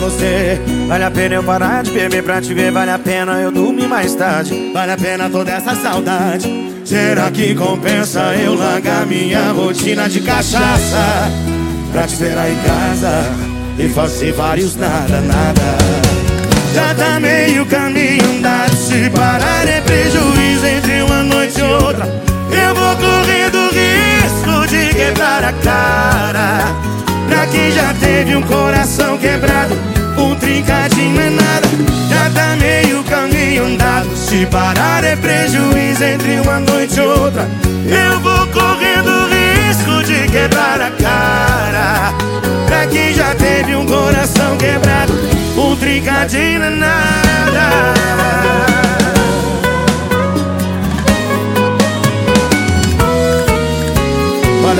você. Vale a pena eu parar de beber pra te ver Vale a pena eu dormir mais tarde. Vale a pena toda essa saudade. Será que compensa eu largar minha rotina de cachaça? Pra te esperar em casa E fazer vários nada, nada. Já tá meio caminho andado Se parar é prejuízo entre uma noite e outra. Eu vou correndo risco de quebrar a cara quem já teve um coração quebrado Um trincadinho é nada Já tá meio caminho andado. Se parar é prejuízo entre uma noite e outra. Eu vou correndo risco de quebrar a cara. Pra quem já teve um coração quebrado Um trincadinho é nada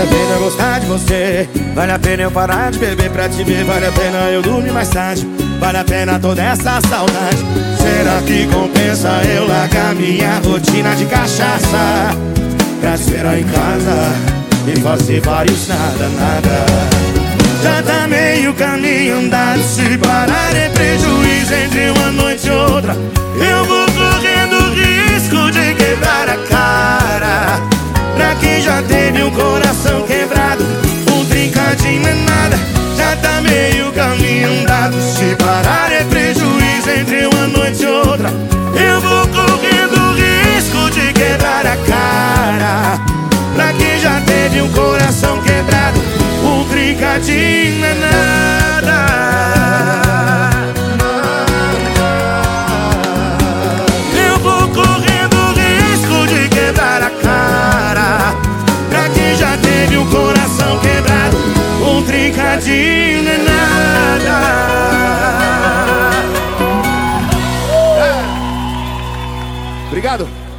Vale a pena gostar de você. Vale a pena eu parar de beber pra te ver. Vale a pena eu dormir mais tarde. Vale a pena toda essa saudade. Será que compensa eu largar minha rotina de cachaça? Pra esperar em casa E fazer vários nada, nada. Já tá meio caminho andado Se parar é Pra quem já teve um coração quebrado Um trincadinho é nada Eu vou correndo risco de quebrar a cara Pra quem já teve um coração quebrado Um trincadinho é nada Obrigado.